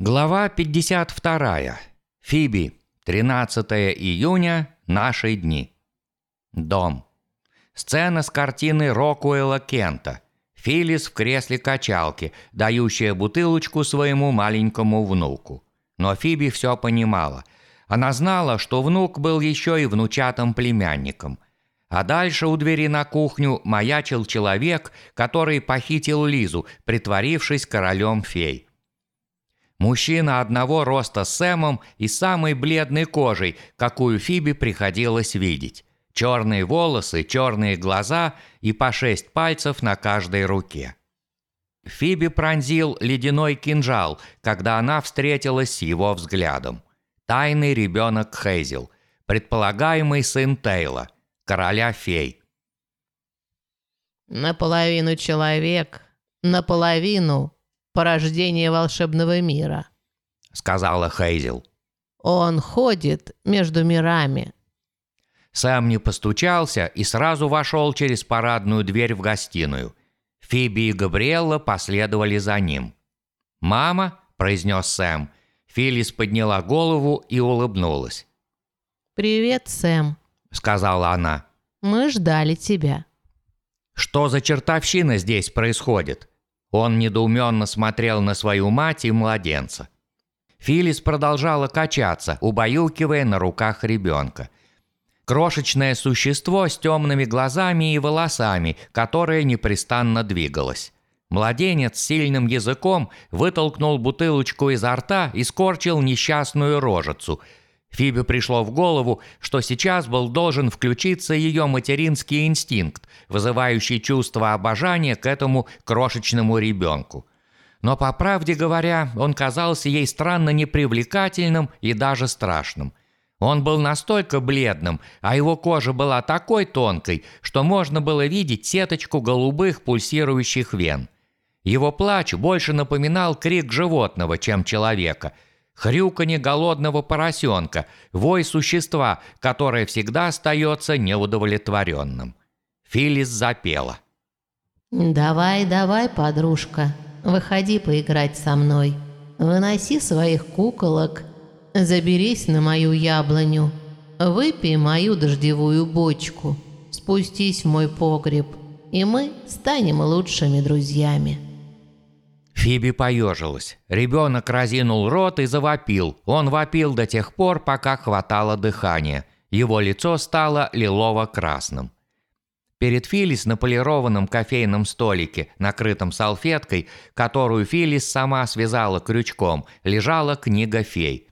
Глава 52. Фиби. 13 июня. Наши дни. Дом. Сцена с картины Рокуэлла Кента. Филис в кресле качалки, дающая бутылочку своему маленькому внуку. Но Фиби все понимала. Она знала, что внук был еще и внучатым племянником. А дальше у двери на кухню маячил человек, который похитил Лизу, притворившись королем фей. Мужчина одного роста с Сэмом и самой бледной кожей, какую Фиби приходилось видеть. Черные волосы, черные глаза и по шесть пальцев на каждой руке. Фиби пронзил ледяной кинжал, когда она встретилась с его взглядом. Тайный ребенок Хейзел, предполагаемый сын Тейла, короля фей. Наполовину человек, наполовину порождение волшебного мира», — сказала Хейзел. «Он ходит между мирами». Сэм не постучался и сразу вошел через парадную дверь в гостиную. Фиби и Габриэлла последовали за ним. «Мама», — произнес Сэм. Филис подняла голову и улыбнулась. «Привет, Сэм», — сказала она. «Мы ждали тебя». «Что за чертовщина здесь происходит?» Он недоуменно смотрел на свою мать и младенца. Филис продолжала качаться, убаюкивая на руках ребенка. Крошечное существо с темными глазами и волосами, которое непрестанно двигалось. Младенец с сильным языком вытолкнул бутылочку изо рта и скорчил несчастную рожицу – Фибе пришло в голову, что сейчас был должен включиться ее материнский инстинкт, вызывающий чувство обожания к этому крошечному ребенку. Но, по правде говоря, он казался ей странно непривлекательным и даже страшным. Он был настолько бледным, а его кожа была такой тонкой, что можно было видеть сеточку голубых пульсирующих вен. Его плач больше напоминал крик животного, чем человека – хрюканье голодного поросенка, вой существа, которое всегда остается неудовлетворенным. Филис запела. «Давай, давай, подружка, выходи поиграть со мной. Выноси своих куколок, заберись на мою яблоню, выпей мою дождевую бочку, спустись в мой погреб, и мы станем лучшими друзьями». Фиби поежилась. Ребенок разинул рот и завопил. Он вопил до тех пор, пока хватало дыхания. Его лицо стало лилово-красным. Перед Филис на полированном кофейном столике, накрытом салфеткой, которую Филис сама связала крючком, лежала книга фей.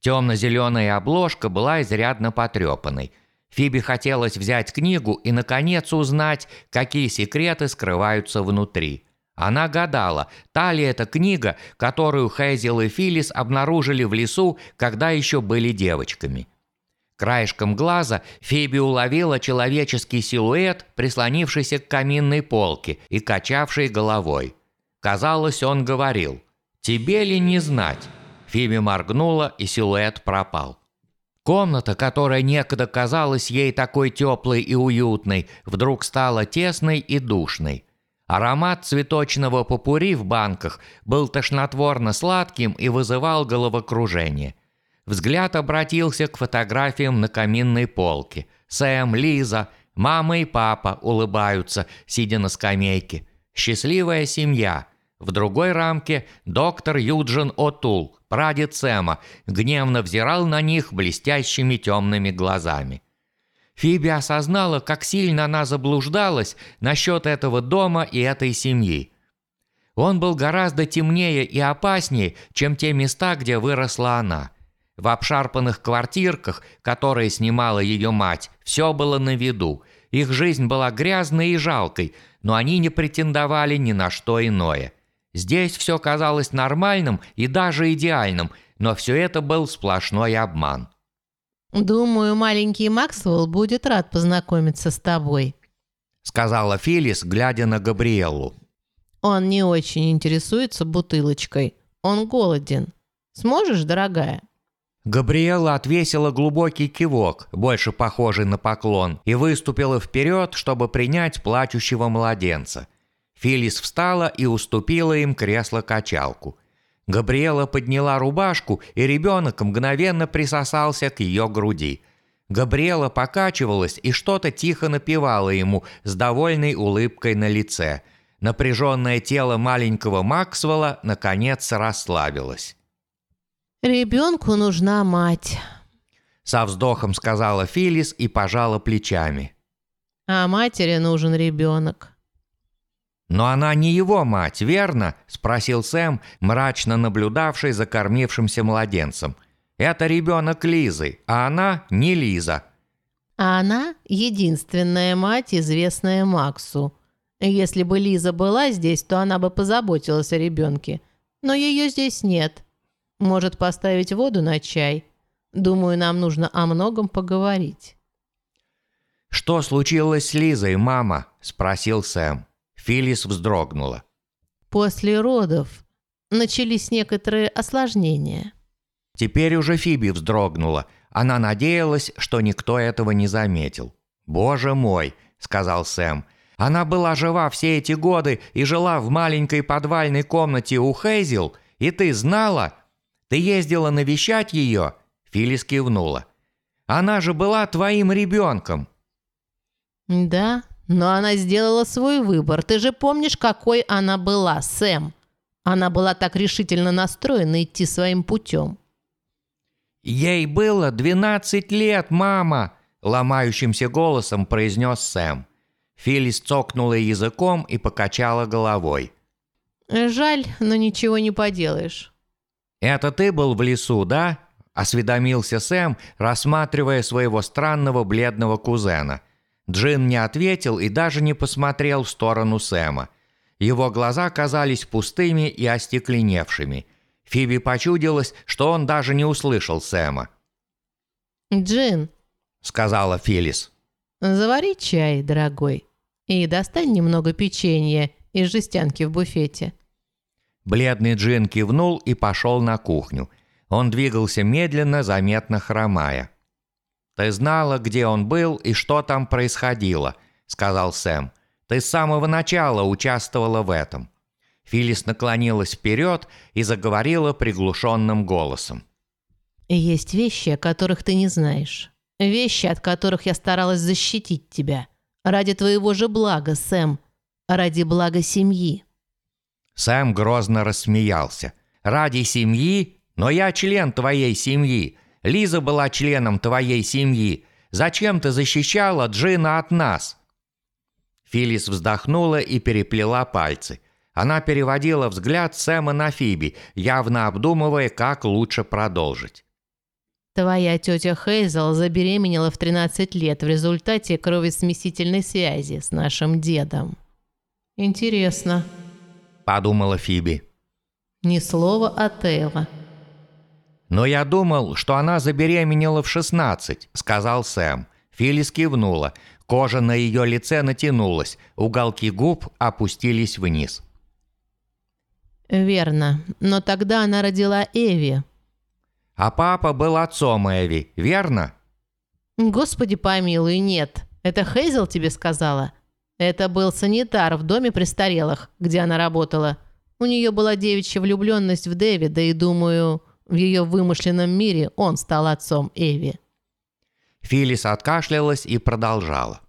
Темно-зеленая обложка была изрядно потрепанной. Фиби хотелось взять книгу и, наконец, узнать, какие секреты скрываются внутри – она гадала, та ли это книга, которую Хейзел и Филлис обнаружили в лесу, когда еще были девочками. Краешком глаза Фиби уловила человеческий силуэт, прислонившийся к каминной полке и качавший головой. Казалось, он говорил «Тебе ли не знать?» Фиби моргнула, и силуэт пропал. Комната, которая некогда казалась ей такой теплой и уютной, вдруг стала тесной и душной. Аромат цветочного попури в банках был тошнотворно сладким и вызывал головокружение. Взгляд обратился к фотографиям на каминной полке. Сэм, Лиза, мама и папа улыбаются, сидя на скамейке. Счастливая семья. В другой рамке доктор Юджин Отул, прадед Сэма, гневно взирал на них блестящими темными глазами. Фиби осознала, как сильно она заблуждалась насчет этого дома и этой семьи. Он был гораздо темнее и опаснее, чем те места, где выросла она. В обшарпанных квартирках, которые снимала ее мать, все было на виду. Их жизнь была грязной и жалкой, но они не претендовали ни на что иное. Здесь все казалось нормальным и даже идеальным, но все это был сплошной обман. «Думаю, маленький Максвелл будет рад познакомиться с тобой», сказала Филис, глядя на Габриэлу. «Он не очень интересуется бутылочкой. Он голоден. Сможешь, дорогая?» Габриэла отвесила глубокий кивок, больше похожий на поклон, и выступила вперед, чтобы принять плачущего младенца. Филис встала и уступила им кресло-качалку. Габриэла подняла рубашку, и ребенок мгновенно присосался к ее груди. Габриэла покачивалась и что-то тихо напевала ему с довольной улыбкой на лице. Напряженное тело маленького Максвелла наконец расслабилось. «Ребенку нужна мать», — со вздохом сказала Филис и пожала плечами. «А матери нужен ребенок». «Но она не его мать, верно?» – спросил Сэм, мрачно наблюдавший за кормившимся младенцем. «Это ребенок Лизы, а она не Лиза». А она – единственная мать, известная Максу. Если бы Лиза была здесь, то она бы позаботилась о ребенке. Но ее здесь нет. Может поставить воду на чай? Думаю, нам нужно о многом поговорить. «Что случилось с Лизой, мама?» – спросил Сэм. Филис вздрогнула. После родов начались некоторые осложнения. Теперь уже Фиби вздрогнула. Она надеялась, что никто этого не заметил. «Боже мой!» – сказал Сэм. «Она была жива все эти годы и жила в маленькой подвальной комнате у Хейзел, и ты знала? Ты ездила навещать ее?» Филис кивнула. «Она же была твоим ребенком!» «Да, но она сделала свой выбор. Ты же помнишь, какой она была, Сэм? Она была так решительно настроена идти своим путем. «Ей было двенадцать лет, мама!» – ломающимся голосом произнес Сэм. Филис цокнула языком и покачала головой. «Жаль, но ничего не поделаешь». «Это ты был в лесу, да?» – осведомился Сэм, рассматривая своего странного бледного кузена. Джин не ответил и даже не посмотрел в сторону Сэма. Его глаза казались пустыми и остекленевшими. Фиби почудилось, что он даже не услышал Сэма. «Джин», — сказала Филис, — «завари чай, дорогой, и достань немного печенья из жестянки в буфете». Бледный Джин кивнул и пошел на кухню. Он двигался медленно, заметно хромая. «Ты знала, где он был и что там происходило», — сказал Сэм. «Ты с самого начала участвовала в этом». Филис наклонилась вперед и заговорила приглушенным голосом. «Есть вещи, о которых ты не знаешь. Вещи, от которых я старалась защитить тебя. Ради твоего же блага, Сэм. Ради блага семьи». Сэм грозно рассмеялся. «Ради семьи? Но я член твоей семьи. Лиза была членом твоей семьи. Зачем ты защищала Джина от нас?» Филис вздохнула и переплела пальцы. Она переводила взгляд Сэма на Фиби, явно обдумывая, как лучше продолжить. «Твоя тетя Хейзел забеременела в 13 лет в результате кровосмесительной связи с нашим дедом». «Интересно», – подумала Фиби. «Ни слова о Тейла». «Но я думал, что она забеременела в 16», — сказал Сэм. Филис кивнула. Кожа на ее лице натянулась, уголки губ опустились вниз. «Верно, но тогда она родила Эви». «А папа был отцом Эви, верно?» «Господи помилуй, нет. Это Хейзел тебе сказала?» «Это был санитар в доме престарелых, где она работала. У нее была девичья влюбленность в Дэвида, и, думаю, в ее вымышленном мире он стал отцом Эви. Филис откашлялась и продолжала.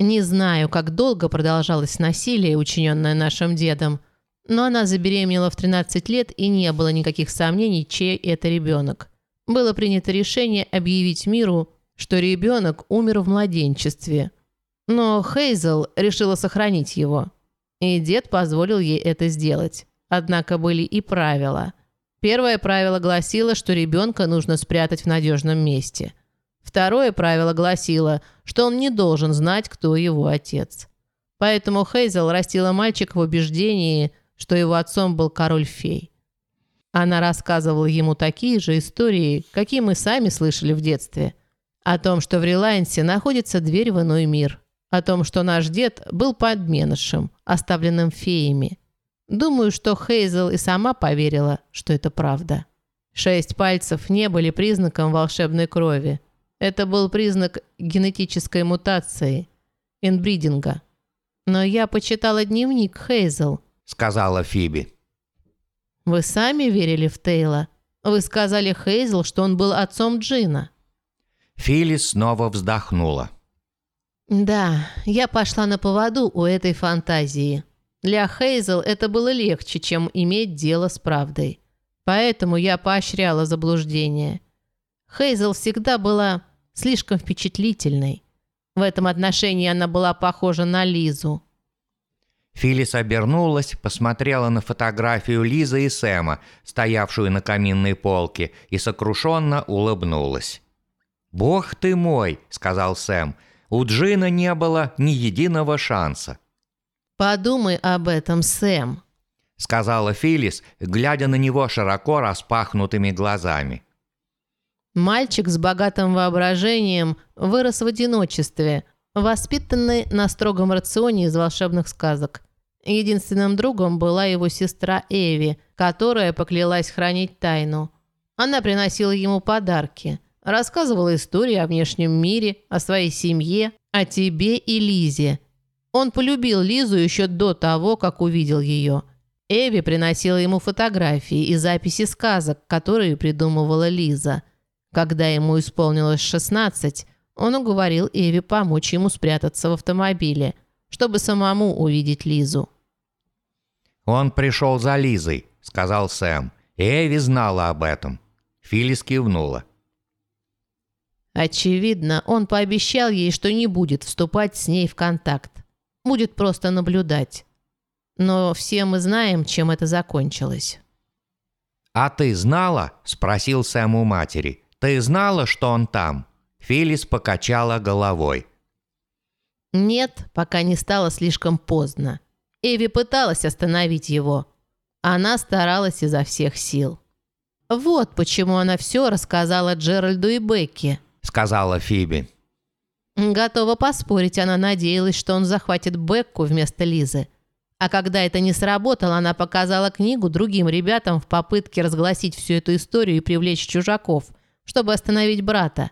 Не знаю, как долго продолжалось насилие, учиненное нашим дедом, но она забеременела в 13 лет и не было никаких сомнений, чей это ребенок. Было принято решение объявить миру, что ребенок умер в младенчестве. Но Хейзел решила сохранить его. И дед позволил ей это сделать. Однако были и правила – Первое правило гласило, что ребенка нужно спрятать в надежном месте. Второе правило гласило, что он не должен знать, кто его отец. Поэтому Хейзел растила мальчика в убеждении, что его отцом был король-фей. Она рассказывала ему такие же истории, какие мы сами слышали в детстве. О том, что в Релайнсе находится дверь в иной мир. О том, что наш дед был подменышем, оставленным феями. Думаю, что Хейзел и сама поверила, что это правда. Шесть пальцев не были признаком волшебной крови. Это был признак генетической мутации, инбридинга. Но я почитала дневник Хейзел, сказала Фиби. Вы сами верили в Тейла? Вы сказали Хейзел, что он был отцом Джина. Филлис снова вздохнула. Да, я пошла на поводу у этой фантазии. Для Хейзел это было легче, чем иметь дело с правдой. Поэтому я поощряла заблуждение. Хейзел всегда была слишком впечатлительной. В этом отношении она была похожа на Лизу. Филлис обернулась, посмотрела на фотографию Лизы и Сэма, стоявшую на каминной полке, и сокрушенно улыбнулась. «Бог ты мой!» – сказал Сэм. «У Джина не было ни единого шанса». «Подумай об этом, Сэм», – сказала Филлис, глядя на него широко распахнутыми глазами. Мальчик с богатым воображением вырос в одиночестве, воспитанный на строгом рационе из волшебных сказок. Единственным другом была его сестра Эви, которая поклялась хранить тайну. Она приносила ему подарки, рассказывала истории о внешнем мире, о своей семье, о тебе и Лизе. Он полюбил Лизу еще до того, как увидел ее. Эви приносила ему фотографии и записи сказок, которые придумывала Лиза – когда ему исполнилось 16, он уговорил Эви помочь ему спрятаться в автомобиле, чтобы самому увидеть Лизу. «Он пришел за Лизой», — сказал Сэм. Эви знала об этом. Филлис кивнула. Очевидно, он пообещал ей, что не будет вступать с ней в контакт. Будет просто наблюдать. Но все мы знаем, чем это закончилось. «А ты знала?» – спросил Сэм у матери. «Ты знала, что он там?» Филлис покачала головой. «Нет, пока не стало слишком поздно. Эви пыталась остановить его. Она старалась изо всех сил. Вот почему она все рассказала Джеральду и Бекке», — сказала Фиби. Готова поспорить, она надеялась, что он захватит Бекку вместо Лизы. А когда это не сработало, она показала книгу другим ребятам в попытке разгласить всю эту историю и привлечь чужаков – чтобы остановить брата.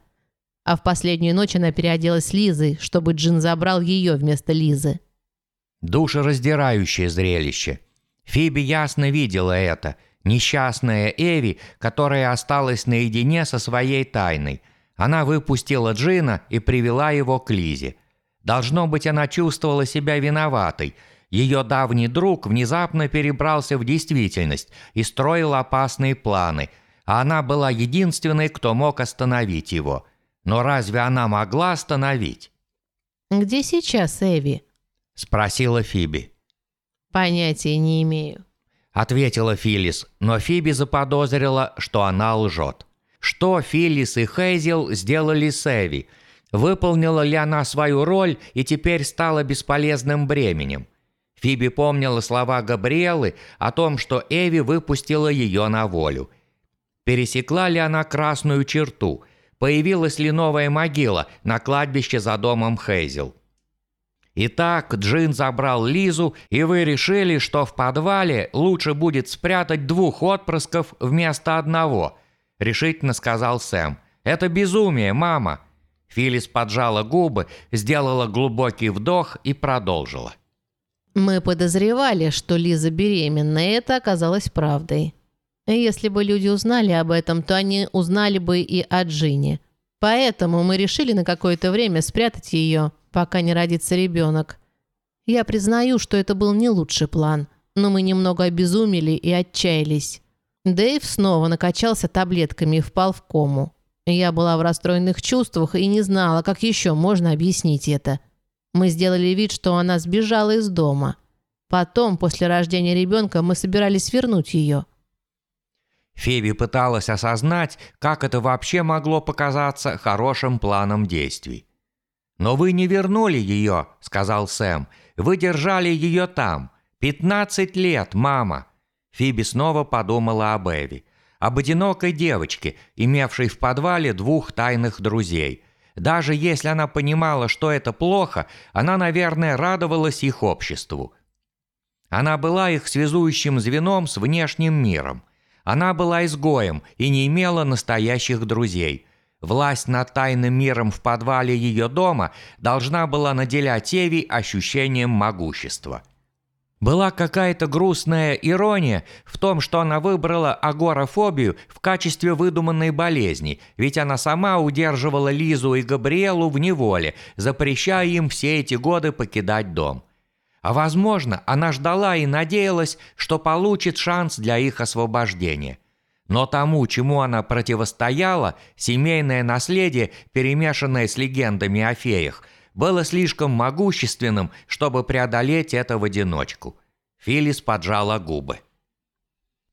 А в последнюю ночь она переоделась Лизой, чтобы Джин забрал ее вместо Лизы. Душераздирающее зрелище. Фиби ясно видела это. Несчастная Эви, которая осталась наедине со своей тайной. Она выпустила Джина и привела его к Лизе. Должно быть, она чувствовала себя виноватой. Ее давний друг внезапно перебрался в действительность и строил опасные планы – а она была единственной, кто мог остановить его. Но разве она могла остановить? «Где сейчас Эви?» – спросила Фиби. «Понятия не имею», – ответила Филлис, но Фиби заподозрила, что она лжет. Что Филлис и Хейзел сделали с Эви? Выполнила ли она свою роль и теперь стала бесполезным бременем? Фиби помнила слова Габриэлы о том, что Эви выпустила ее на волю – Пересекла ли она красную черту? Появилась ли новая могила на кладбище за домом Хейзел? Итак, Джин забрал Лизу, и вы решили, что в подвале лучше будет спрятать двух отпрысков вместо одного, решительно сказал Сэм. Это безумие, мама. Филис поджала губы, сделала глубокий вдох и продолжила. Мы подозревали, что Лиза беременна, и это оказалось правдой. Если бы люди узнали об этом, то они узнали бы и о Джине. Поэтому мы решили на какое-то время спрятать ее, пока не родится ребенок. Я признаю, что это был не лучший план, но мы немного обезумели и отчаялись. Дэйв снова накачался таблетками и впал в кому. Я была в расстроенных чувствах и не знала, как еще можно объяснить это. Мы сделали вид, что она сбежала из дома. Потом, после рождения ребенка, мы собирались вернуть ее – Феби пыталась осознать, как это вообще могло показаться хорошим планом действий. «Но вы не вернули ее», — сказал Сэм. «Вы держали ее там. Пятнадцать лет, мама». Фиби снова подумала об Эви. Об одинокой девочке, имевшей в подвале двух тайных друзей. Даже если она понимала, что это плохо, она, наверное, радовалась их обществу. Она была их связующим звеном с внешним миром. Она была изгоем и не имела настоящих друзей. Власть над тайным миром в подвале ее дома должна была наделять Эви ощущением могущества. Была какая-то грустная ирония в том, что она выбрала агорафобию в качестве выдуманной болезни, ведь она сама удерживала Лизу и Габриэлу в неволе, запрещая им все эти годы покидать дом. А возможно, она ждала и надеялась, что получит шанс для их освобождения. Но тому, чему она противостояла, семейное наследие, перемешанное с легендами о феях – было слишком могущественным, чтобы преодолеть это в одиночку. Филис поджала губы.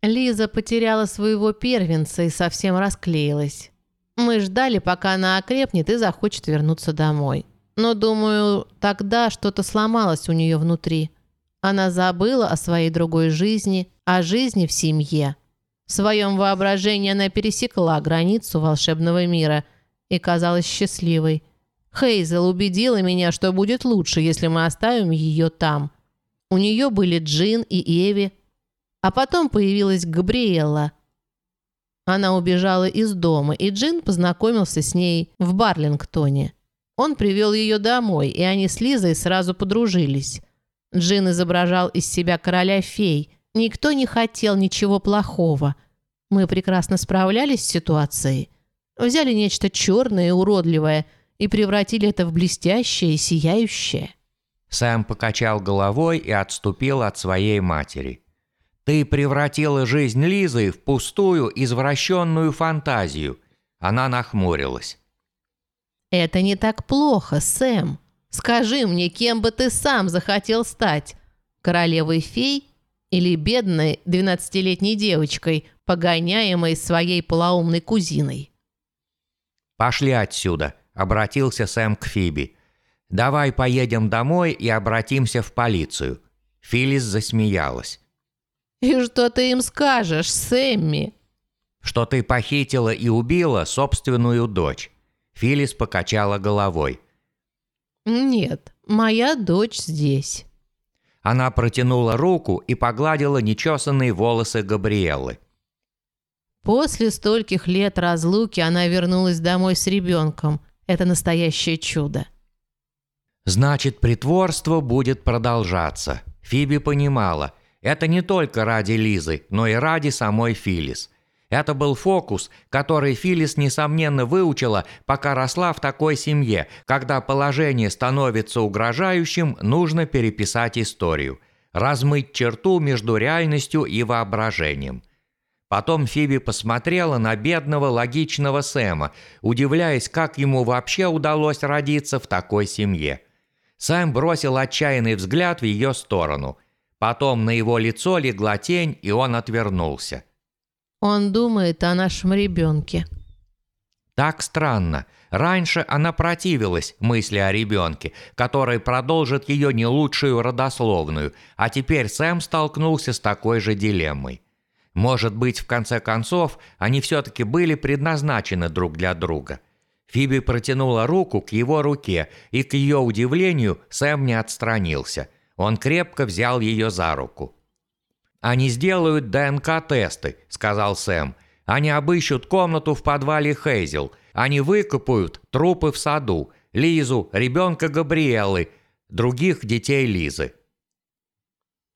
Лиза потеряла своего первенца и совсем расклеилась. Мы ждали, пока она окрепнет и захочет вернуться домой. Но, думаю, тогда что-то сломалось у нее внутри. Она забыла о своей другой жизни, о жизни в семье. В своем воображении она пересекла границу волшебного мира и казалась счастливой – Хейзел убедила меня, что будет лучше, если мы оставим ее там. У нее были Джин и Эви. А потом появилась Габриэлла. Она убежала из дома, и Джин познакомился с ней в Барлингтоне. Он привел ее домой, и они с Лизой сразу подружились. Джин изображал из себя короля фей. Никто не хотел ничего плохого. Мы прекрасно справлялись с ситуацией. Взяли нечто черное и уродливое – и превратили это в блестящее и сияющее. Сэм покачал головой и отступил от своей матери. «Ты превратила жизнь Лизы в пустую, извращенную фантазию». Она нахмурилась. «Это не так плохо, Сэм. Скажи мне, кем бы ты сам захотел стать? Королевой фей или бедной двенадцатилетней девочкой, погоняемой своей полоумной кузиной?» «Пошли отсюда», обратился Сэм к Фиби. «Давай поедем домой и обратимся в полицию». Филис засмеялась. «И что ты им скажешь, Сэмми?» «Что ты похитила и убила собственную дочь». Филис покачала головой. «Нет, моя дочь здесь». Она протянула руку и погладила нечесанные волосы Габриэлы. После стольких лет разлуки она вернулась домой с ребенком. Это настоящее чудо. Значит, притворство будет продолжаться. Фиби понимала, это не только ради Лизы, но и ради самой Филис. Это был фокус, который Филис, несомненно, выучила, пока росла в такой семье. Когда положение становится угрожающим, нужно переписать историю. Размыть черту между реальностью и воображением – Потом Фиби посмотрела на бедного логичного Сэма, удивляясь, как ему вообще удалось родиться в такой семье. Сэм бросил отчаянный взгляд в ее сторону. Потом на его лицо легла тень, и он отвернулся. «Он думает о нашем ребенке». Так странно. Раньше она противилась мысли о ребенке, который продолжит ее не лучшую родословную, а теперь Сэм столкнулся с такой же дилеммой. Может быть, в конце концов, они все-таки были предназначены друг для друга. Фиби протянула руку к его руке, и к ее удивлению Сэм не отстранился. Он крепко взял ее за руку. «Они сделают ДНК-тесты», — сказал Сэм. «Они обыщут комнату в подвале Хейзел. Они выкопают трупы в саду. Лизу, ребенка Габриэлы, других детей Лизы».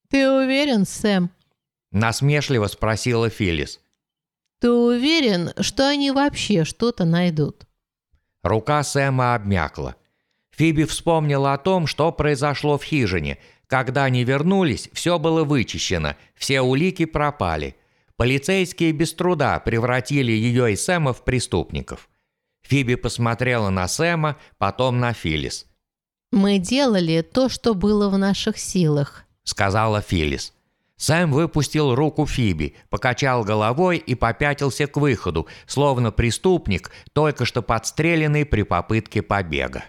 «Ты уверен, Сэм?» Насмешливо спросила Филис. «Ты уверен, что они вообще что-то найдут?» Рука Сэма обмякла. Фиби вспомнила о том, что произошло в хижине. Когда они вернулись, все было вычищено, все улики пропали. Полицейские без труда превратили ее и Сэма в преступников. Фиби посмотрела на Сэма, потом на Филис. «Мы делали то, что было в наших силах», — сказала Филис. Сэм выпустил руку Фиби, покачал головой и попятился к выходу, словно преступник, только что подстреленный при попытке побега.